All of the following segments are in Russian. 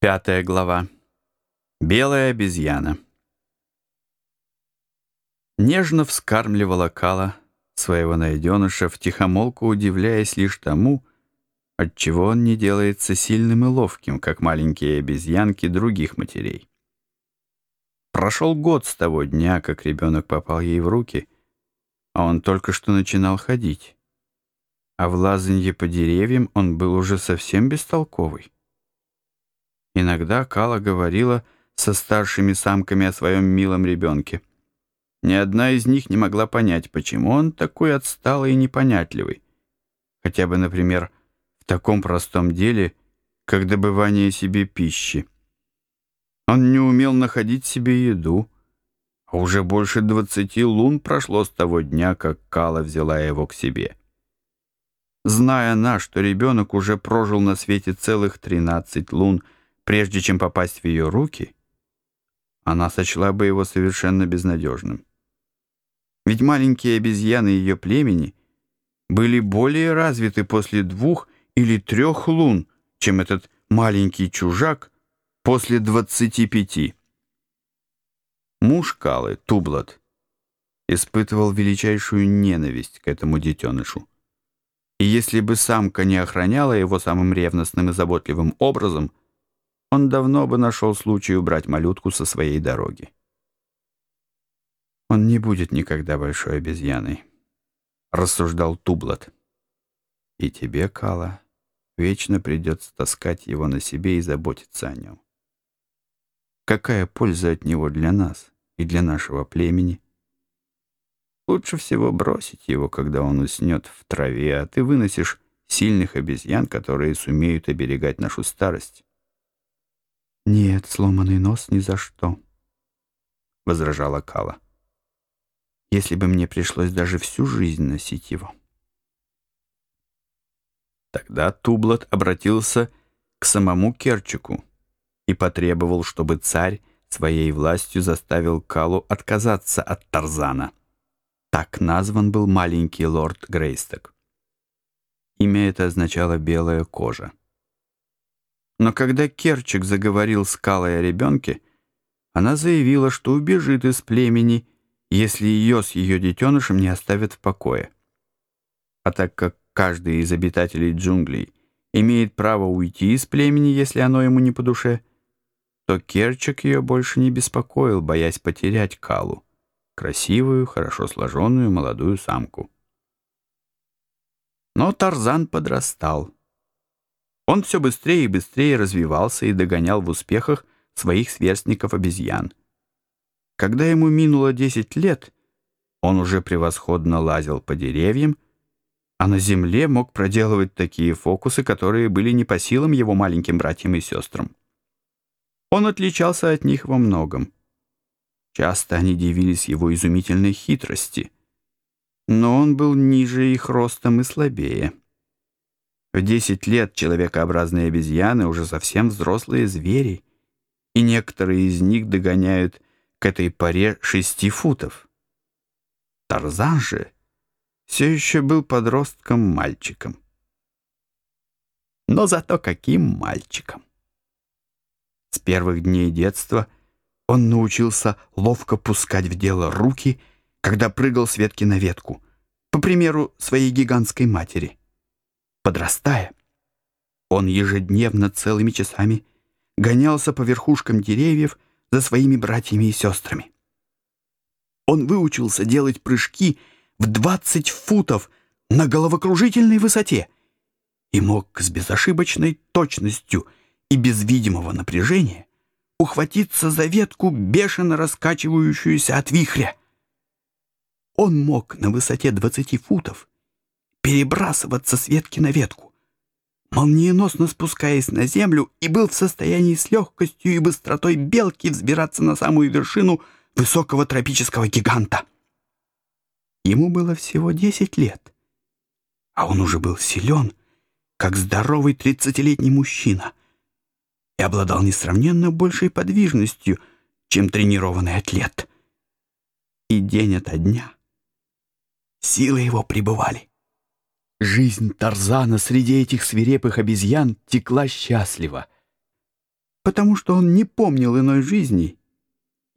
Пятая глава. Белая обезьяна. Нежно вскармливала Кала своего найденыша, втихомолку удивляясь лишь тому, отчего он не делается сильным и ловким, как маленькие обезьянки других матерей. Прошел год с того дня, как ребенок попал ей в руки, а он только что начинал ходить. А в лазанье по деревьям он был уже совсем бестолковый. Иногда Кала говорила со старшими самками о своем милом ребенке. Ни одна из них не могла понять, почему он такой отсталый и непонятливый. Хотя бы, например, в таком простом деле, как добывание себе пищи. Он не умел находить себе еду, а уже больше двадцати лун прошло с того дня, как Кала взяла его к себе. Зная она, что ребенок уже прожил на свете целых тринадцать лун — Прежде чем попасть в ее руки, она сочла бы его совершенно безнадежным. Ведь маленькие обезьяны ее племени были более развиты после двух или трех лун, чем этот маленький чужак после двадцати пяти. Муж Калы, Тублат, испытывал величайшую ненависть к этому детенышу. И если бы самка не охраняла его самым ревностным и заботливым образом — он давно бы нашел случай убрать малютку со своей дороги. «Он не будет никогда большой обезьяной», — рассуждал Тублат. «И тебе, Кала, вечно придется таскать его на себе и заботиться о нем. Какая польза от него для нас и для нашего племени?» Лучше всего бросить его, когда он уснет в траве, а ты выносишь сильных обезьян, которые сумеют оберегать нашу старость. «Нет, сломанный нос ни за что», — возражала Кала. «Если бы мне пришлось даже всю жизнь носить его». Тогда Тублот обратился к самому Керчику и потребовал, чтобы царь своей властью заставил Калу отказаться от Тарзана. Так назван был маленький лорд Грейсток. Имя это означало «белая кожа». Но когда Керчик заговорил с Калой о ребенке, она заявила, что убежит из племени, если ее с ее детенышем не оставят в покое. А так как каждый из обитателей джунглей имеет право уйти из племени, если оно ему не по душе, то Керчик ее больше не беспокоил, боясь потерять Калу, красивую, хорошо сложенную молодую самку. Но Тарзан подрастал. Он все быстрее и быстрее развивался и догонял в успехах своих сверстников-обезьян. Когда ему минуло 10 лет, он уже превосходно лазил по деревьям, а на земле мог проделывать такие фокусы, которые были не по силам его маленьким братьям и сестрам. Он отличался от них во многом. Часто они дивились его изумительной хитрости, но он был ниже их ростом и слабее. В десять лет человекообразные обезьяны уже совсем взрослые звери, и некоторые из них догоняют к этой паре шести футов. Тарзан же все еще был подростком-мальчиком. Но зато каким мальчиком! С первых дней детства он научился ловко пускать в дело руки, когда прыгал с ветки на ветку, по примеру своей гигантской матери. Подрастая, он ежедневно целыми часами гонялся по верхушкам деревьев за своими братьями и сестрами. Он выучился делать прыжки в 20 футов на головокружительной высоте и мог с безошибочной точностью и без видимого напряжения ухватиться за ветку, бешено раскачивающуюся от вихря. Он мог на высоте 20 футов перебрасываться с ветки на ветку, молниеносно спускаясь на землю и был в состоянии с легкостью и быстротой белки взбираться на самую вершину высокого тропического гиганта. Ему было всего десять лет, а он уже был силен, как здоровый тридцатилетний мужчина, и обладал несравненно большей подвижностью, чем тренированный атлет. И день ото дня силы его пребывали. Жизнь Тарзана среди этих свирепых обезьян текла счастливо. потому что он не помнил иной жизни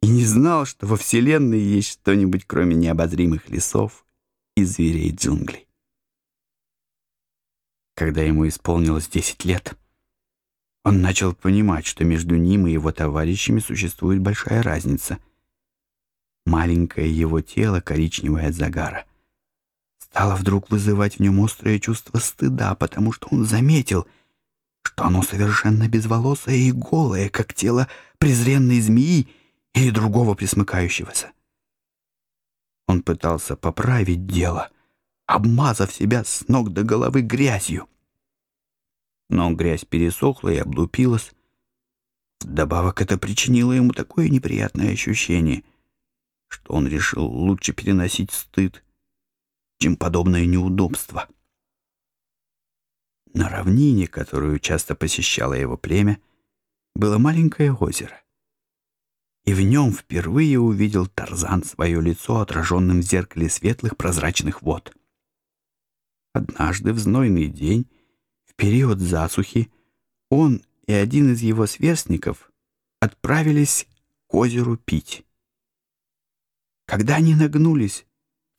и не знал, что во Вселенной есть что-нибудь, кроме необозримых лесов и зверей джунглей. Когда ему исполнилось десять лет, он начал понимать, что между ним и его товарищами существует большая разница. Маленькое его тело, коричневое от загара, стало вдруг вызывать в нем острое чувство стыда, потому что он заметил, что оно совершенно безволосое и голое, как тело презренной змеи или другого присмыкающегося. Он пытался поправить дело, обмазав себя с ног до головы грязью но грязь пересохла и облупилась. Вдобавок это причинило ему такое неприятное ощущение, что он решил лучше переносить стыд, чем подобное неудобство. На равнине, которую часто посещало его племя, было маленькое озеро. И в нем впервые увидел Тарзан свое лицо, отраженным в зеркале светлых прозрачных вод. Однажды в знойный день в период засухи он и один из его сверстников отправились к озеру пить. Когда они нагнулись,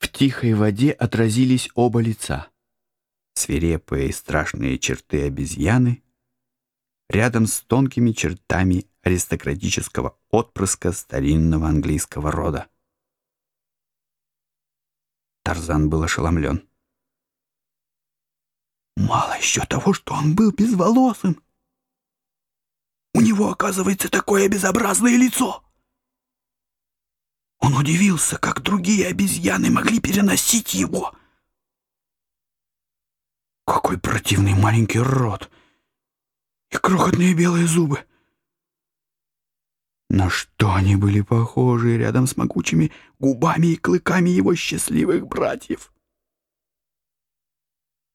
в тихой воде отразились оба лица. Свирепые и страшные черты обезьяны рядом с тонкими чертами аристократического отпрыска старинного английского рода. Тарзан был ошеломлен. Мало еще того, что он был безволосым. У него, оказывается, такое безобразное лицо. Он удивился, как другие обезьяны могли переносить его. Какой противный маленький рот и крохотные белые зубы. На что они были похожи рядом с могучими губами и клыками его счастливых братьев?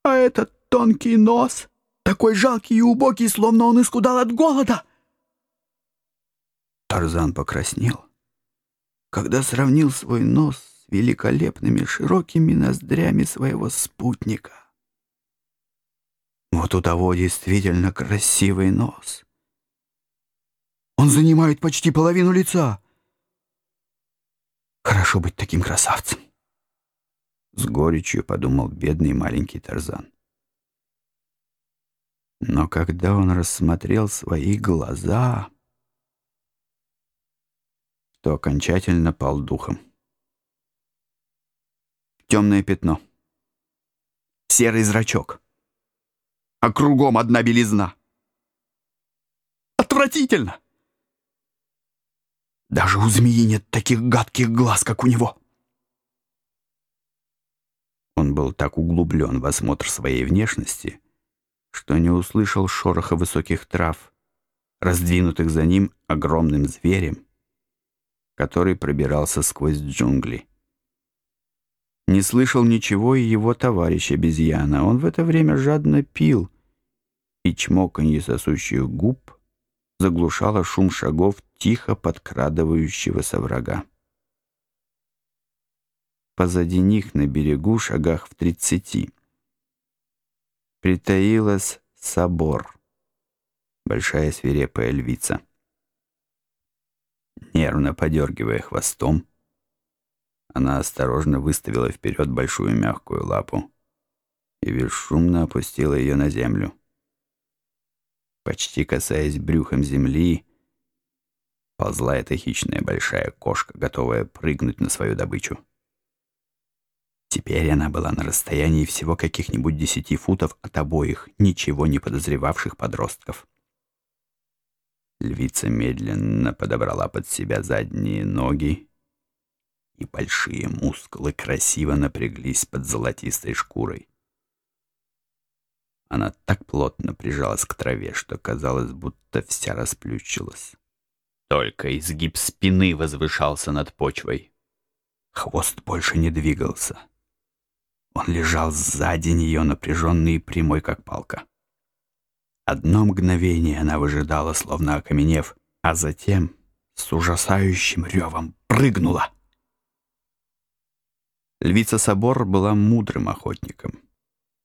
А этот тонкий нос, такой жалкий и убогий, словно он искудал от голода. Тарзан покраснел, когда сравнил свой нос с великолепными широкими ноздрями своего спутника. Вот у того действительно красивый нос. Он занимает почти половину лица. Хорошо быть таким красавцем. С горечью подумал бедный маленький Тарзан. Но когда он рассмотрел свои глаза, то окончательно пал духом. Темное пятно. Серый зрачок. А кругом одна белизна. Отвратительно! Даже у змеи нет таких гадких глаз, как у него. Он был так углублен в осмотр своей внешности, что не услышал шороха высоких трав, раздвинутых за ним огромным зверем, который пробирался сквозь джунгли. Не слышал ничего и его товарищ обезьяна. Он в это время жадно пил, и чмоканье сосущих губ заглушало шум шагов тихо подкрадывающегося врага. Позади них на берегу, шагах в тридцати, притаилась собор, большая свирепая львица. Нервно подергивая хвостом, она осторожно выставила вперед большую мягкую лапу и бесшумно опустила ее на землю. Почти касаясь брюхом земли, ползла эта хищная большая кошка, готовая прыгнуть на свою добычу. Теперь она была на расстоянии всего каких-нибудь десяти футов от обоих, ничего не подозревавших подростков. Львица медленно подобрала под себя задние ноги, и большие мускулы красиво напряглись под золотистой шкурой. Она так плотно прижалась к траве, что казалось, будто вся расплющилась. Только изгиб спины возвышался над почвой. Хвост больше не двигался. Он лежал сзади нее, напряженный и прямой, как палка. Одно мгновение она выжидала, словно окаменев, а затем с ужасающим ревом прыгнула. Львица Собор была мудрым охотником.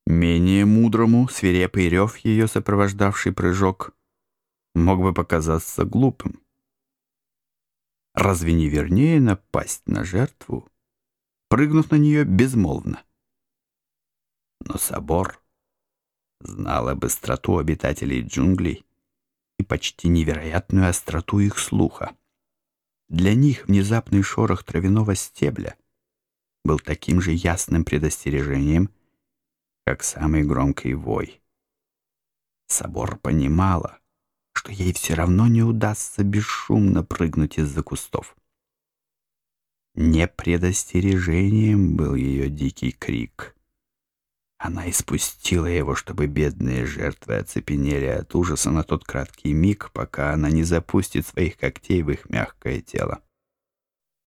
Менее мудрому свирепый рев ее сопровождавший прыжок мог бы показаться глупым. Разве не вернее напасть на жертву, прыгнув на нее безмолвно? Но собор знала быстроту обитателей джунглей и почти невероятную остроту их слуха. Для них внезапный шорох травяного стебля был таким же ясным предостережением, как самый громкий вой. Собор понимала, что ей все равно не удастся бесшумно прыгнуть из-за кустов. Не предостережением был ее дикий крик. Она испустила его, чтобы бедные жертвы оцепенели от ужаса на тот краткий миг, пока она не запустит своих когтей в их мягкое тело.